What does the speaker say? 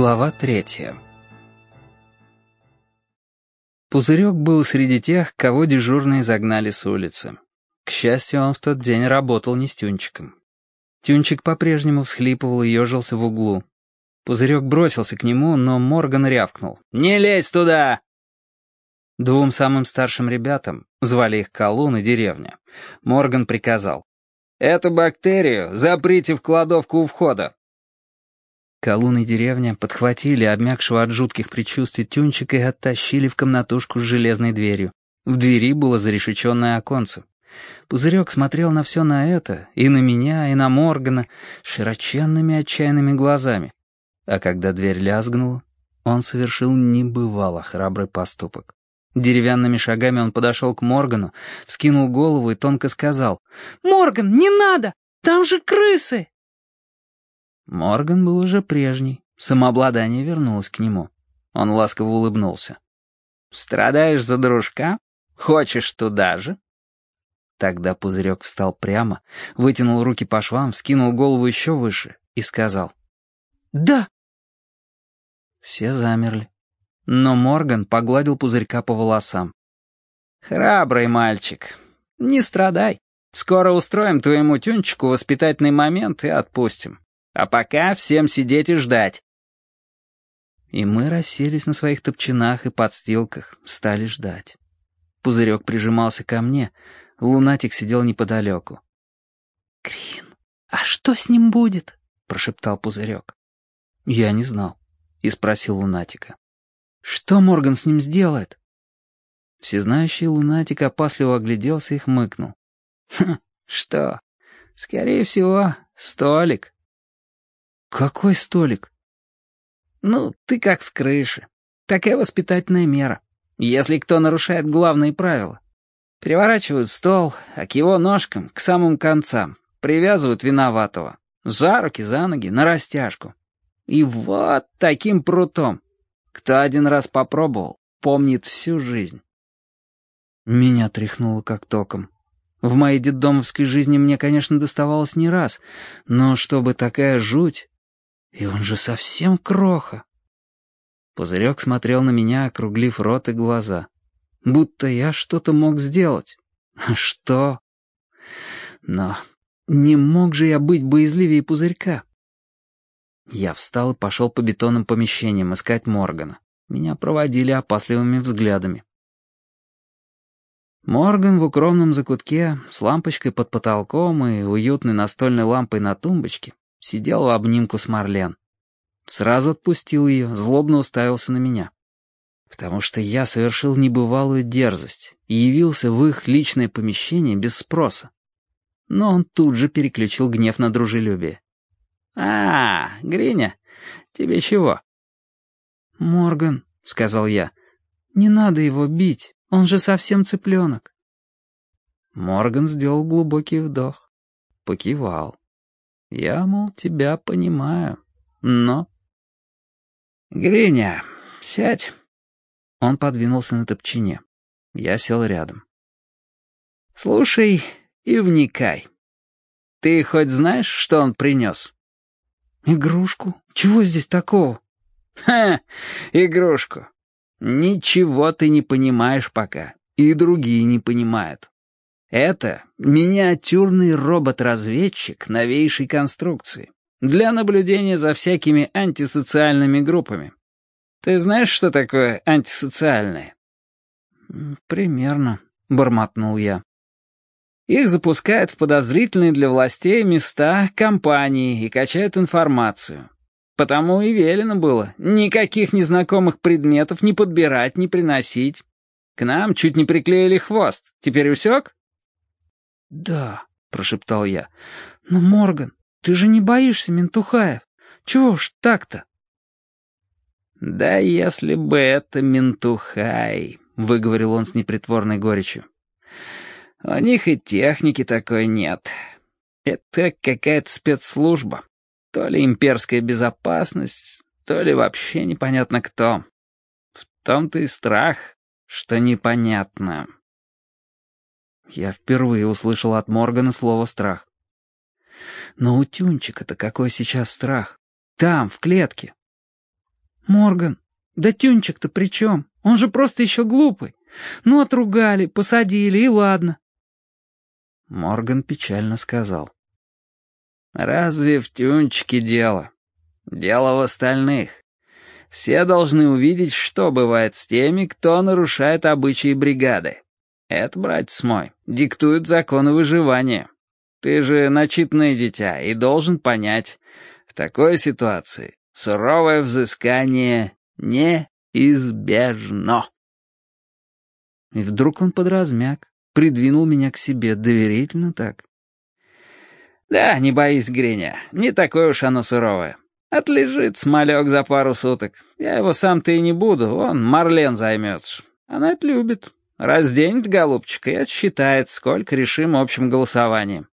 Глава третья Пузырек был среди тех, кого дежурные загнали с улицы. К счастью, он в тот день работал не с Тюнчиком. Тюнчик по-прежнему всхлипывал и ежился в углу. Пузырек бросился к нему, но Морган рявкнул. «Не лезь туда!» Двум самым старшим ребятам, звали их Колун и Деревня, Морган приказал. «Эту бактерию заприте в кладовку у входа. Колун и деревня подхватили обмякшего от жутких предчувствий тюнчика и оттащили в комнатушку с железной дверью. В двери было зарешеченное оконце. Пузырек смотрел на все на это, и на меня, и на Моргана, широченными отчаянными глазами. А когда дверь лязгнула, он совершил небывало храбрый поступок. Деревянными шагами он подошел к Моргану, вскинул голову и тонко сказал «Морган, не надо! Там же крысы!» Морган был уже прежний. Самообладание вернулось к нему. Он ласково улыбнулся. «Страдаешь за дружка? Хочешь туда же?» Тогда Пузырек встал прямо, вытянул руки по швам, вскинул голову еще выше и сказал. «Да!» Все замерли. Но Морган погладил Пузырька по волосам. «Храбрый мальчик. Не страдай. Скоро устроим твоему тюнчику воспитательный момент и отпустим. А пока всем сидеть и ждать». И мы расселись на своих топчинах и подстилках, стали ждать. Пузырек прижимался ко мне, лунатик сидел неподалеку. «Крин, а что с ним будет?» — прошептал Пузырек. Я не знал и спросил лунатика. «Что Морган с ним сделает?» Всезнающий лунатик опасливо огляделся и хмыкнул. «Хм, что? Скорее всего, столик». «Какой столик?» «Ну, ты как с крыши. Такая воспитательная мера. Если кто нарушает главные правила. Переворачивают стол, а к его ножкам, к самым концам, привязывают виноватого. За руки, за ноги, на растяжку. И вот таким прутом. Кто один раз попробовал, помнит всю жизнь». Меня тряхнуло как током. В моей детдомовской жизни мне, конечно, доставалось не раз, но чтобы такая жуть... И он же совсем кроха. Пузырек смотрел на меня, округлив рот и глаза. Будто я что-то мог сделать. Что? Но не мог же я быть боязливее пузырька. Я встал и пошел по бетонным помещениям искать Моргана. Меня проводили опасливыми взглядами. Морган в укромном закутке с лампочкой под потолком и уютной настольной лампой на тумбочке Сидел в обнимку с Марлен. Сразу отпустил ее, злобно уставился на меня. Потому что я совершил небывалую дерзость и явился в их личное помещение без спроса. Но он тут же переключил гнев на дружелюбие. «А, Гриня, тебе чего?» «Морган», — сказал я, — «не надо его бить, он же совсем цыпленок». Морган сделал глубокий вдох, покивал. Я, мол, тебя понимаю, но... «Гриня, сядь». Он подвинулся на топчине. Я сел рядом. «Слушай и вникай. Ты хоть знаешь, что он принес?» «Игрушку? Чего здесь такого?» «Ха, игрушку. Ничего ты не понимаешь пока, и другие не понимают. Это миниатюрный робот-разведчик новейшей конструкции для наблюдения за всякими антисоциальными группами. Ты знаешь, что такое антисоциальное? «Примерно», — бормотнул я. Их запускают в подозрительные для властей места компании и качают информацию. Потому и велено было никаких незнакомых предметов не подбирать, не приносить. К нам чуть не приклеили хвост. Теперь усек? «Да», — прошептал я. «Но, Морган, ты же не боишься ментухаев? Чего ж так-то?» «Да если бы это ментухай», — выговорил он с непритворной горечью. «У них и техники такой нет. Это какая-то спецслужба. То ли имперская безопасность, то ли вообще непонятно кто. В том-то и страх, что непонятно». Я впервые услышал от Моргана слово «страх». Но у Тюнчика-то какой сейчас страх? Там, в клетке. «Морган, да Тюнчик-то при чем? Он же просто еще глупый. Ну, отругали, посадили, и ладно». Морган печально сказал. «Разве в Тюнчике дело? Дело в остальных. Все должны увидеть, что бывает с теми, кто нарушает обычаи бригады. Это, братец мой, диктуют законы выживания. Ты же начитанное дитя и должен понять, в такой ситуации суровое взыскание неизбежно. И вдруг он подразмяк, придвинул меня к себе доверительно так. «Да, не боись, Гриня, не такое уж оно суровое. Отлежит смолек за пару суток. Я его сам-то и не буду, он Марлен займется. Она это любит. Разденет голубчика и отсчитает, сколько решим общим голосованием.